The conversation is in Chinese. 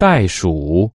袋鼠。